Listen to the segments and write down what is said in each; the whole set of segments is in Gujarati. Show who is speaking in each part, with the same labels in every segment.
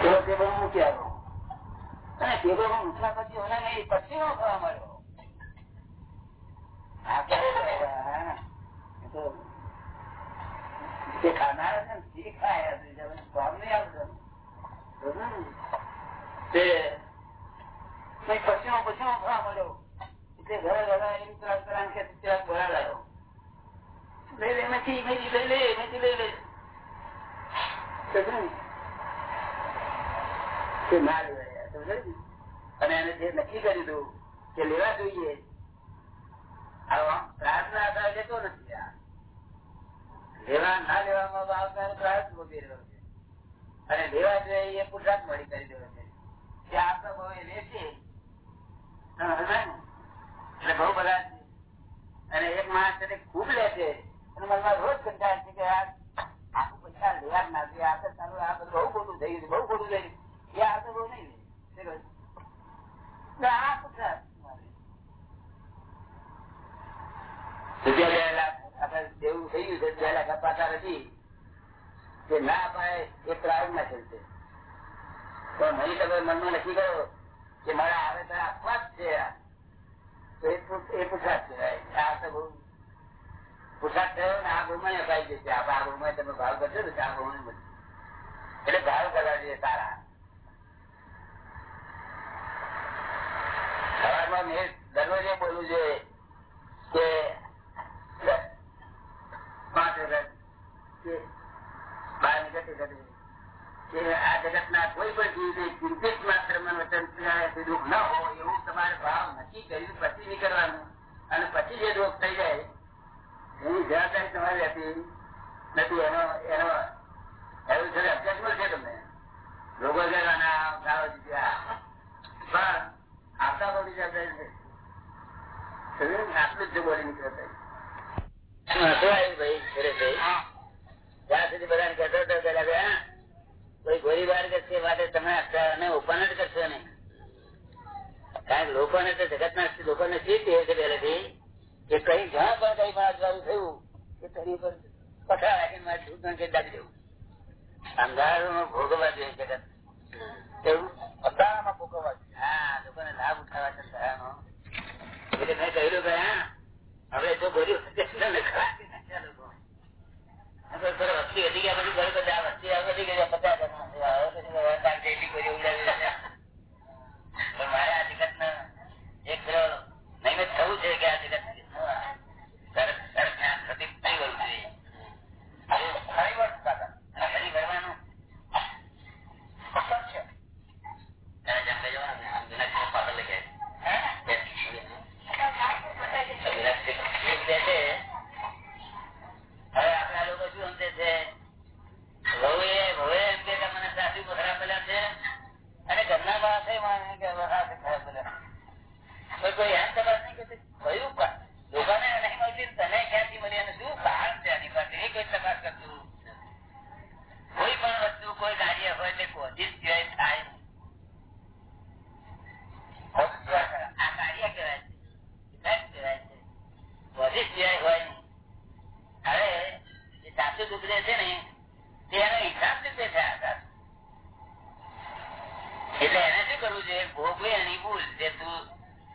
Speaker 1: તો તે બહુ મૂકી અને માં મૂક્યા પછી ઓલા નહીં પછી નો મળ્યો જે ખાનાર છે ને તે ખાય તે મળ્યો એટલે ઘરે ઘરે એમ ત્રાસ કરાને કે ત્યાં ઘોડા લાવ્યો લઈ લઈ લે એમાંથી લઈ લે તે ના લેવાય. અને એને જે નક્કી કરી દઉં કે લેવા જોઈએ. પ્રાર્થના આધાર લેતો નથી આ. લેવા ના લેવામાં આવતા પ્રાર્થ છે. અને લેવા જોઈએ પુરસાદ મળી કરી રહ્યો છે. કે આપણા બહુ એ લેશે એટલે બહુ બધા અને એક માણસ એને ખૂબ લે છે. અને મનમાં રોજ કંટાળ છે કે આ આખું પૈસા લેવા જ ના જોઈએ. આ તો સારું આ બહુ ખોટું થઈ ગયું બહુ ખોટું થઈ ગયું છે મનમાં નક્કી કરો કે મારે આવે તો આપવા જ છે એ પુરસાદ કહેવાય આ તો બહુ થયો ને આ ગુમાં અપાઈ જશે આ ગુમાં તમે ભાવ કરશો ને આ ગુમાં એટલે ભાવ કરવા જોઈએ સારા સવારમાં મેં દરરોજે જોઈએ કે પાંચ વખત આ જગત ના કોઈ પણ જીવ ચિંતિત માત્ર મન વચન દુઃખ ન હોય, એવું તમારે ભાવ નક્કી કર્યું પછી નીકળવાનું. અને પછી જે રોગ થઈ જાય, એની જવાબદારી તમારી હતી નથી. એનો એનો, એવું છે અભ્યાસમાં છે તમને? રોગો જગાના ગાળો પણ આપતા બધી જવાબદારી છે આટલું જ બોલી નીકળે ત્યાં સુધી બધા કહેતો હતો પેલા કોઈ ગોળીબાર કરશે માટે તમે અમે ઓપન જ કરશો નહીં કારણ લોકોને તો જગત લોકોને શી કહે છે પહેલેથી? કે કઈ જ્યાં પણ કઈ પણ અજવાળું થયું કે તેની પર પઠા રાખીને મારે છૂટણ કે દાબી દેવું. અંધારામાં ભોગવવા જોઈએ જગત. અંધારામાં ભોગવવા હા લોકોને લાભ ઉઠાવવા છે અંધારાનો એટલે મેં કહ્યું કે હવે જો બોલ્યું વસ્તી વધી ગયા પછી ઘણી બધા વસ્તી વધી પચાસ પણ મારે આ જગત ને એક નૈમિત થવું છે કે આ જગત પ્રતિક થઈ ગયું છે ફરી ભરવાનું જંગલે જવાનું પાછળ લઈ હવે આપણા લોકો શું સમજે છે વહુએ વહુએ એમ કે મને સાસુ ખરાબ પેલા છે અને ઘરના પાસે માને કે સાસુ ખરાબ પેલા કોઈ કોઈ એમ તપાસ નહીં કે કયું લોકોને નહીં મળતી તને ક્યાંથી મળી અને શું કારણ છે આની પાસે એ કોઈ તપાસ કરતું કોઈ પણ વસ્તુ કોઈ કાર્ય હોય તે કોશિશ સિવાય થાય આ કાર્ય કહેવાય છે કહેવાય છે કોશિશ સિવાય હોય નહીં હવે જે સાસુ દુગડે છે ને તે એનો હિસાબ રીતે છે આ એટલે એને શું કરવું જોઈએ ભોગવે એની ભૂલ જે તું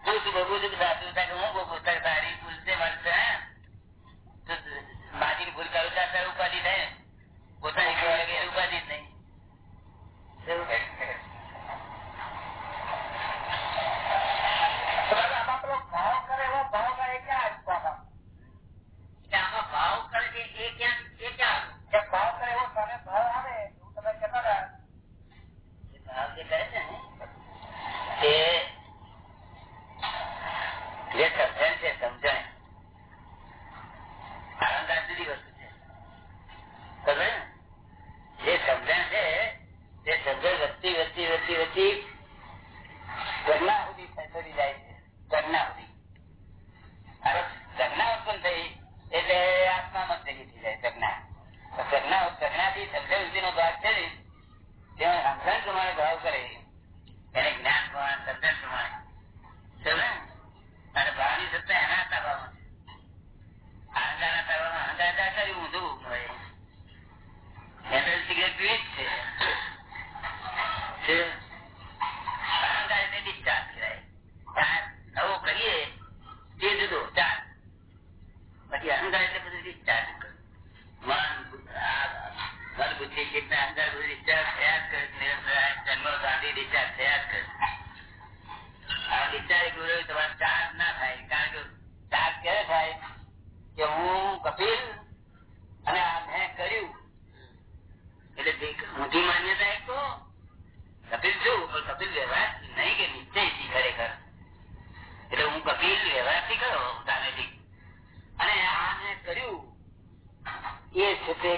Speaker 1: તું તું ભોગવું છું સાસુ થાય હું ભોગવું તારી deep કપિલ અને આ કર્યું. કે નિશ્ચયથી ખરેખર. એટલે હું કપિલ વ્યવહારથી કરો દાદાજી અને આ મેં કર્યું. એ છે તે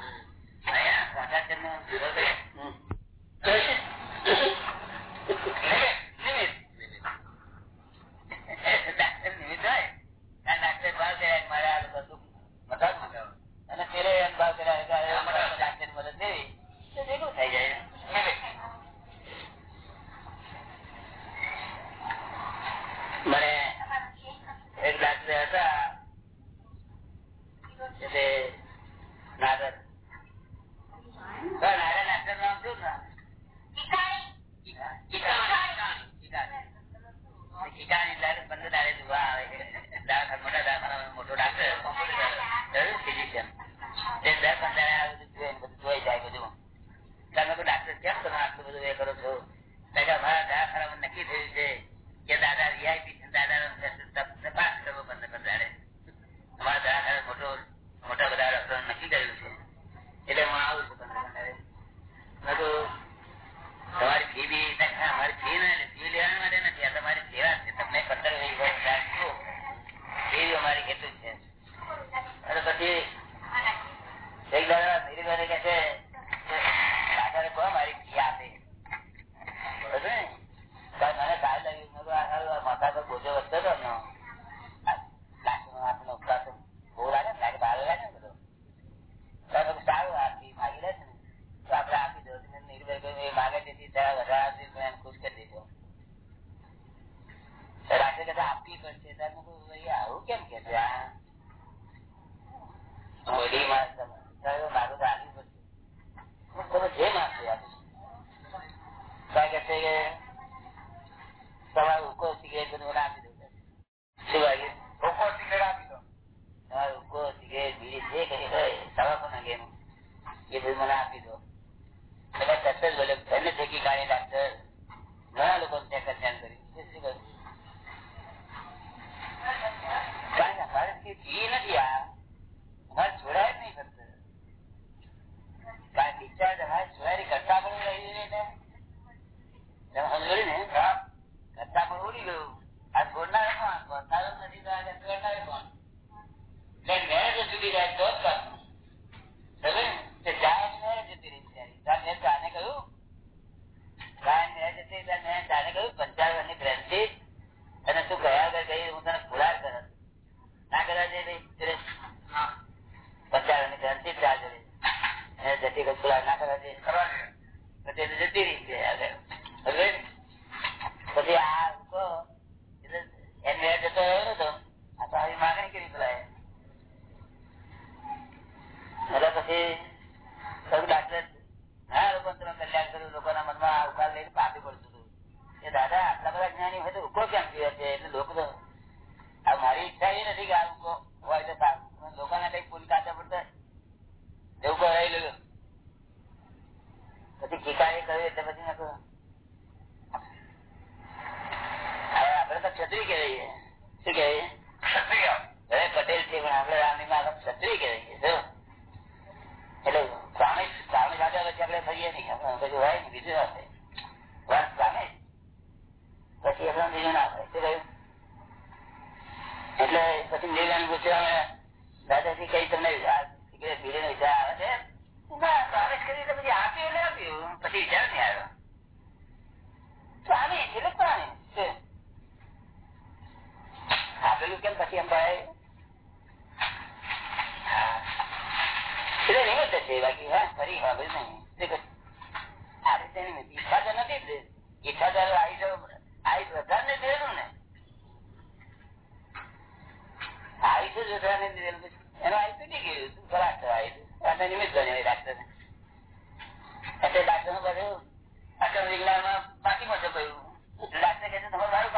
Speaker 1: પછી ગીતાએ કહ્યું એટલે પછી આપડે તો ક્ષત્રિય કહેવાય શું કહેવાય પટેલ છે પણ આપડે રામીમાં ક્ષત્રિય કહેવાય એટલે પછી આપડે ફરીએ નહીં આપણે દાદાજી કઈ તમને સિગરેટ બીડી વિચાર આવે છે? ના વાત કરી એટલે પછી આપ્યું એટલે આપ્યું પછી વિચાર નહીં આવ્યો. તો આવી એટલે પ્રાણી છે. આપેલું કેમ પછી એમ ભાઈ? નિમિત્ત છે બાકી, હા? ફરી વાગલ આ રીતે નિમિત્ત ને. આવી તો વધારે દેલું એનો ગયું ખોરાક એટલે ડાક્ટરનું બધું અચલ વિજ્ઞાનમાં બાકી પડશે કહ્યું ડાક્ટર કે તમારું